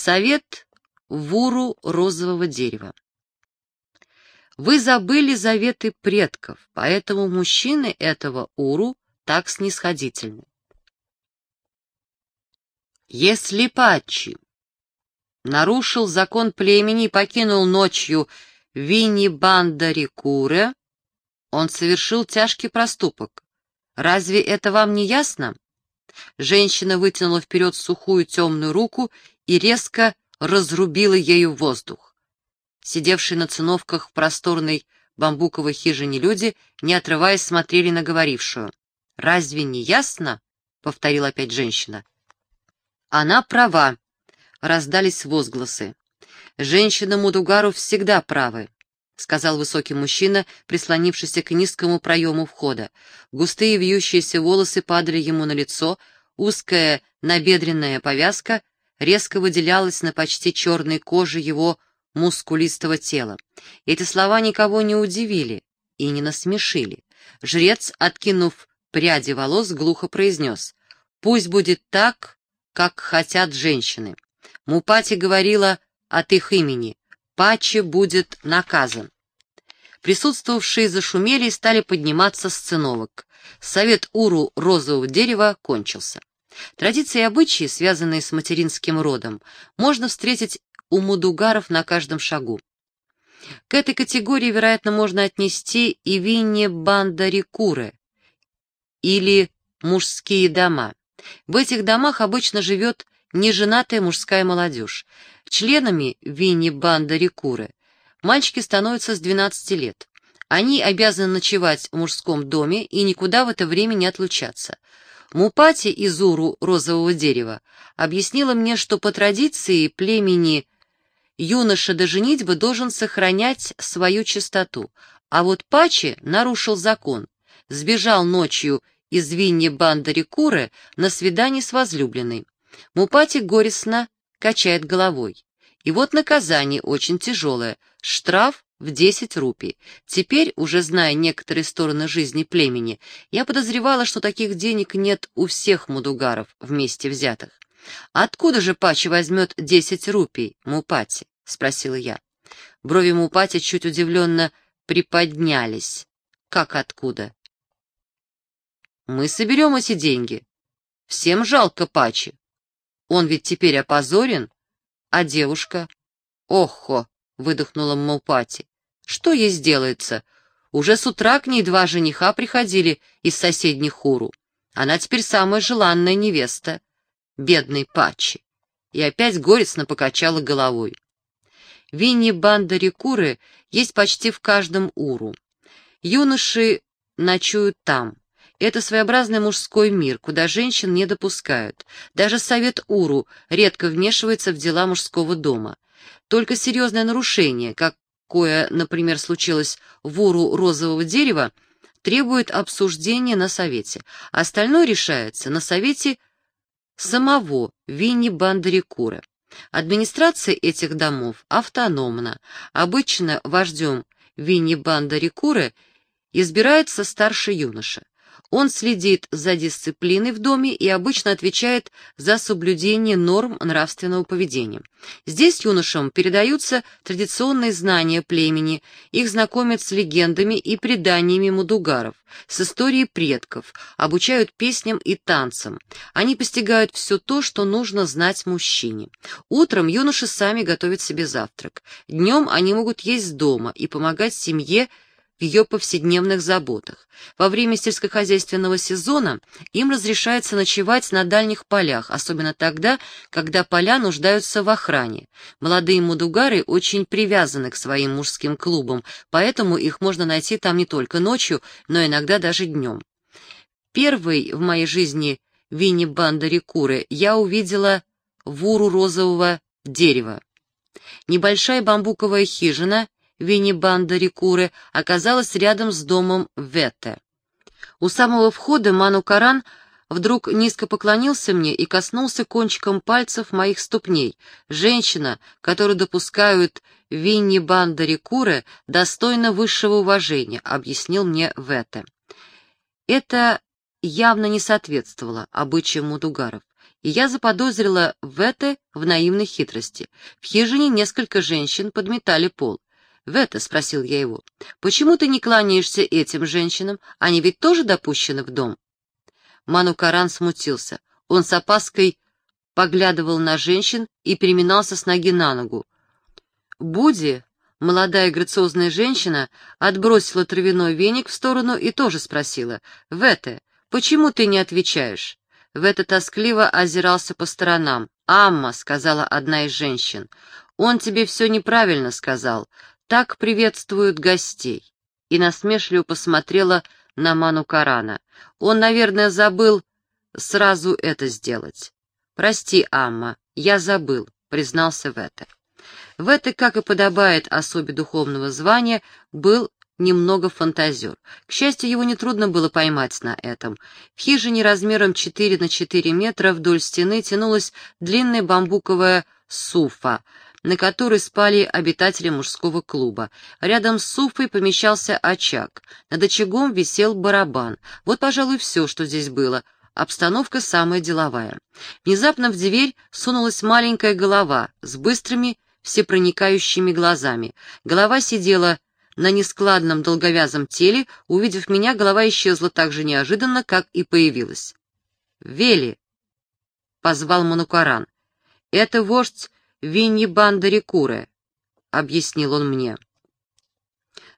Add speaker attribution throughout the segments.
Speaker 1: Совет вуру розового дерева. Вы забыли заветы предков, поэтому мужчины этого уру так снисходительны. Если Патчи нарушил закон племени и покинул ночью Винни Бандарикуре, он совершил тяжкий проступок. Разве это вам не ясно? Женщина вытянула вперед сухую темную руку и резко разрубила ею воздух. Сидевшие на циновках в просторной бамбуковой хижине люди, не отрываясь, смотрели на говорившую. «Разве не ясно?» — повторила опять женщина. «Она права», — раздались возгласы. «Женщина Мудугару всегда правы», — сказал высокий мужчина, прислонившийся к низкому проему входа. Густые вьющиеся волосы падали ему на лицо, узкая набедренная повязка резко выделялась на почти черной коже его мускулистого тела. Эти слова никого не удивили и не насмешили. Жрец, откинув пряди волос, глухо произнес «Пусть будет так, как хотят женщины». Мупати говорила от их имени «Пачи будет наказан». Присутствовавшие зашумели и стали подниматься с циновок. Совет Уру розового дерева кончился. Традиции и обычаи, связанные с материнским родом, можно встретить у мудугаров на каждом шагу. К этой категории, вероятно, можно отнести и Винни Бандарикуры или мужские дома. В этих домах обычно живет неженатая мужская молодежь. Членами Винни Бандарикуры мальчики становятся с 12 лет. Они обязаны ночевать в мужском доме и никуда в это время не отлучаться. Мупати из Уру розового дерева объяснила мне, что по традиции племени юноша до женитьбы должен сохранять свою чистоту, а вот Пачи нарушил закон, сбежал ночью из Винни Бандари Куры на свидание с возлюбленной. Мупати горестно качает головой. И вот наказание очень тяжелое, штраф в десять рупий. Теперь, уже зная некоторые стороны жизни племени, я подозревала, что таких денег нет у всех мудугаров вместе взятых. «Откуда же Пачи возьмет десять рупий, Мупати?» — спросила я. Брови Мупати чуть удивленно приподнялись. «Как откуда?» «Мы соберем эти деньги. Всем жалко Пачи. Он ведь теперь опозорен, а девушка...» «Охо!» — выдохнула Мупати. Что ей сделается? Уже с утра к ней два жениха приходили из соседних хуру. Она теперь самая желанная невеста. Бедный Пачи. И опять горестно покачала головой. Винни банда рекуры есть почти в каждом уру. Юноши ночуют там. Это своеобразный мужской мир, куда женщин не допускают. Даже совет Уру редко вмешивается в дела мужского дома. Только серьезное нарушение, как кое, например, случилось в уру розового дерева, требует обсуждения на совете. Остальное решается на совете самого Винни Бандарикура. Администрация этих домов автономна. Обычно вождем Винни Бандарикуры избирается старший юноша. Он следит за дисциплиной в доме и обычно отвечает за соблюдение норм нравственного поведения. Здесь юношам передаются традиционные знания племени, их знакомят с легендами и преданиями мудугаров, с историей предков, обучают песням и танцам. Они постигают все то, что нужно знать мужчине. Утром юноши сами готовят себе завтрак. Днем они могут есть дома и помогать семье ее повседневных заботах. Во время сельскохозяйственного сезона им разрешается ночевать на дальних полях, особенно тогда, когда поля нуждаются в охране. Молодые мудугары очень привязаны к своим мужским клубам, поэтому их можно найти там не только ночью, но иногда даже днем. Первый в моей жизни Винни Бандарикуры я увидела в уру розового дерева. Небольшая бамбуковая хижина — Виннибанда Рикуры оказалась рядом с домом Ветте. У самого входа Ману Каран вдруг низко поклонился мне и коснулся кончиком пальцев моих ступней. Женщина, которую допускают Винни Банда Рикуры, достойна высшего уважения, объяснил мне Ветте. Это явно не соответствовало обычаям мудугаров. и я заподозрила в это в наивной хитрости. В хижине несколько женщин подметали пол. «В это?» — спросил я его. «Почему ты не кланяешься этим женщинам? Они ведь тоже допущены в дом?» Ману Каран смутился. Он с опаской поглядывал на женщин и переминался с ноги на ногу. Буди, молодая грациозная женщина, отбросила травяной веник в сторону и тоже спросила. «Вете, почему ты не отвечаешь?» Вета тоскливо озирался по сторонам. «Амма», — сказала одна из женщин, — «он тебе все неправильно сказал. Так приветствуют гостей». И насмешливо посмотрела на Ману Карана. Он, наверное, забыл сразу это сделать. «Прости, Амма, я забыл», — признался Вете. Вете, как и подобает особе духовного звания, был немного фантазер. К счастью, его нетрудно было поймать на этом. В хижине размером 4 на 4 метра вдоль стены тянулась длинная бамбуковая суфа, на которой спали обитатели мужского клуба. Рядом с суфой помещался очаг. Над очагом висел барабан. Вот, пожалуй, все, что здесь было. Обстановка самая деловая. Внезапно в дверь сунулась маленькая голова с быстрыми, всепроникающими глазами. Голова сидела на нескладном долговязом теле, увидев меня, голова исчезла так же неожиданно, как и появилась. «Вели!» — позвал Манукаран. «Это вождь Винни Бандарикуре», — объяснил он мне.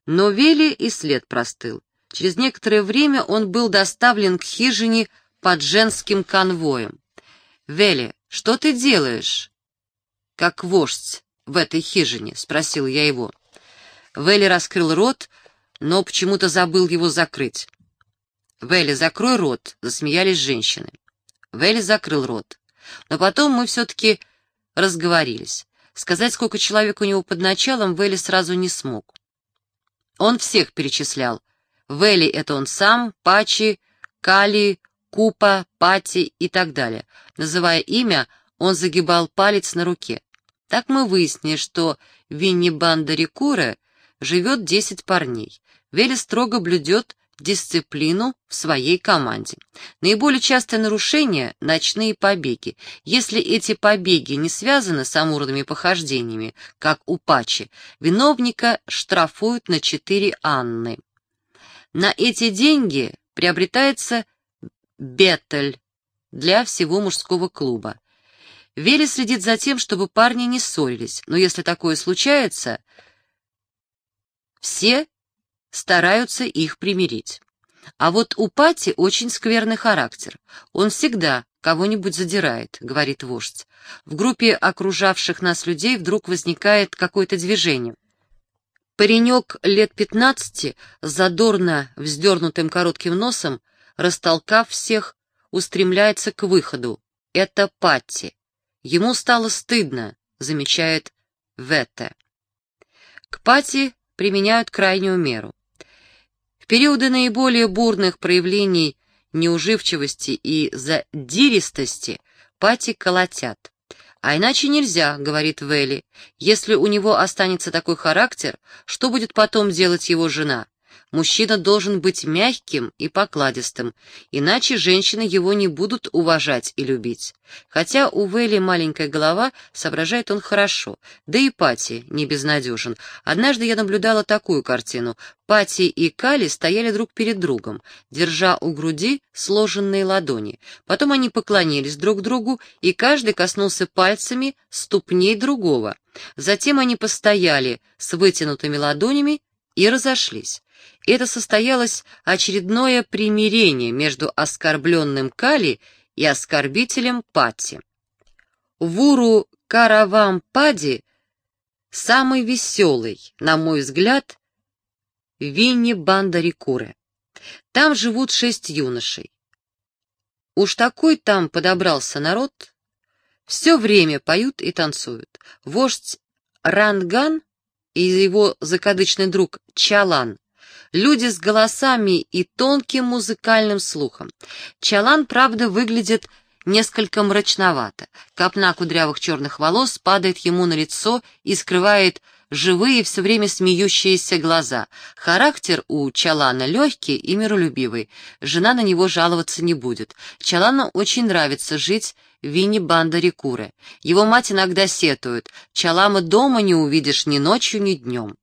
Speaker 1: Но Вели и след простыл. Через некоторое время он был доставлен к хижине под женским конвоем. «Вели, что ты делаешь?» «Как вождь в этой хижине?» — спросил я его. Вели раскрыл рот, но почему-то забыл его закрыть. «Вели, закрой рот!» — засмеялись женщины. Вели закрыл рот. Но потом мы все-таки разговорились. Сказать, сколько человек у него под началом, Вели сразу не смог. Он всех перечислял. Вели — это он сам, Пачи, Кали, Купа, Пати и так далее. Называя имя, он загибал палец на руке. Так мы выяснили, что Винни Банда Рикуре живет десять парней. Вели строго блюдет дисциплину в своей команде. Наиболее частое нарушение – ночные побеги. Если эти побеги не связаны с амурными похождениями, как у Пачи, виновника штрафуют на четыре анны. На эти деньги приобретается беттель для всего мужского клуба. Вели следит за тем, чтобы парни не ссорились, но если такое случается, все стараются их примирить. А вот у Пати очень скверный характер. Он всегда кого-нибудь задирает, говорит вождь. В группе окружавших нас людей вдруг возникает какое-то движение. Паренек лет пятнадцати, задорно вздернутым коротким носом, растолкав всех, устремляется к выходу. Это Патти. Ему стало стыдно, замечает Ветте. К Пати применяют крайнюю меру. В периоды наиболее бурных проявлений неуживчивости и задиристости Пати колотят. «А иначе нельзя», — говорит Вэлли. «Если у него останется такой характер, что будет потом делать его жена? Мужчина должен быть мягким и покладистым, иначе женщины его не будут уважать и любить. Хотя у Вэлли маленькая голова, соображает он хорошо, да и Пати не безнадежен. Однажды я наблюдала такую картину. Пати и Кали стояли друг перед другом, держа у груди сложенные ладони. Потом они поклонились друг другу, и каждый коснулся пальцами ступней другого. Затем они постояли с вытянутыми ладонями и разошлись. Это состоялось очередное примирение между оскорбленным Кали и оскорбителем Пати. Вуру Каравампади самый веселый, на мой взгляд, Винни Бандарикуре. Там живут шесть юношей. Уж такой там подобрался народ. Все время поют и танцуют. Вождь Ранган и его закадычный друг Чалан люди с голосами и тонким музыкальным слухом. Чалан, правда, выглядит несколько мрачновато. Копна кудрявых черных волос падает ему на лицо и скрывает живые, все время смеющиеся глаза. Характер у Чалана легкий и миролюбивый. Жена на него жаловаться не будет. Чалану очень нравится жить в Винни Бандарикуре. Его мать иногда сетует. Чалама дома не увидишь ни ночью, ни днем.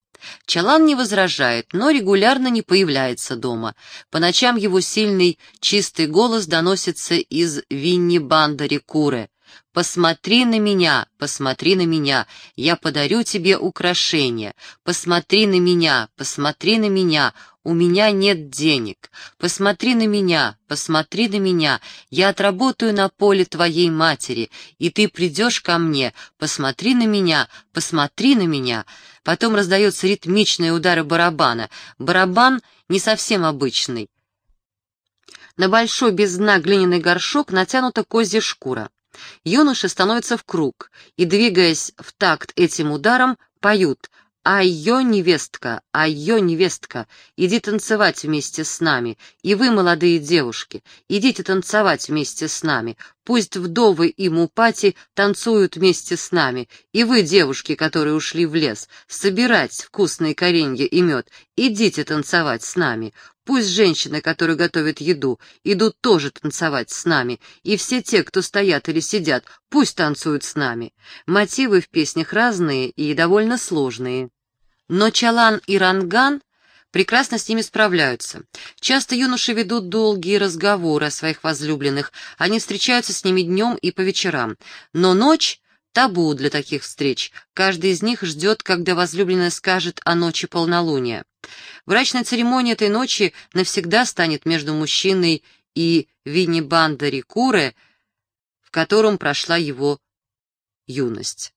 Speaker 1: Чалан не возражает, но регулярно не появляется дома. По ночам его сильный, чистый голос доносится из Винни-Бандари-Куре. «Посмотри на меня, посмотри на меня, я подарю тебе украшение. Посмотри на меня, посмотри на меня, у меня нет денег. Посмотри на меня, посмотри на меня, я отработаю на поле твоей матери, и ты придешь ко мне. Посмотри на меня, посмотри на меня». Потом раздаются ритмичные удары барабана. Барабан не совсем обычный. На большой без дна глиняный горшок натянута козья шкура. Юноши становятся в круг и, двигаясь в такт этим ударом, поют «Айо, невестка, айо, невестка, иди танцевать вместе с нами, и вы, молодые девушки, идите танцевать вместе с нами, пусть вдовы и мупати танцуют вместе с нами, и вы, девушки, которые ушли в лес, собирать вкусные коренья и мед, идите танцевать с нами, Пусть женщины, которые готовят еду, идут тоже танцевать с нами, и все те, кто стоят или сидят, пусть танцуют с нами. Мотивы в песнях разные и довольно сложные. Но Чалан и Ранган прекрасно с ними справляются. Часто юноши ведут долгие разговоры о своих возлюбленных, они встречаются с ними днем и по вечерам. Но ночь Табу для таких встреч. Каждый из них ждет, когда возлюбленная скажет о ночи полнолуния. Брачная церемония этой ночи навсегда станет между мужчиной и Винни Бандари Куре, в котором прошла его юность.